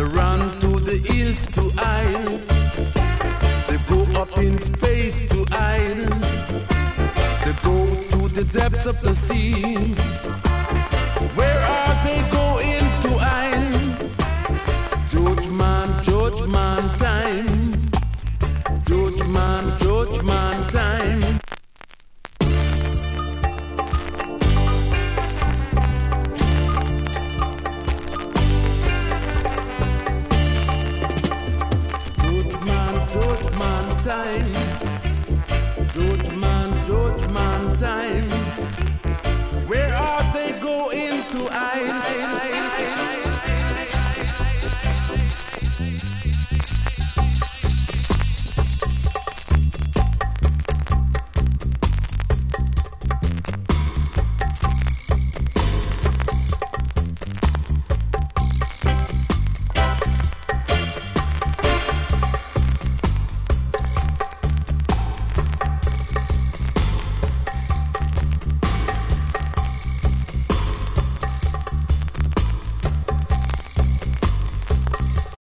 They run to the hills to hide. They go up in space to hide. They go to the depths of the sea. Where are they going to hide? Judgment, judgment time. Judgment, judgment. Judgment time.